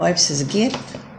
Wipes is a gift.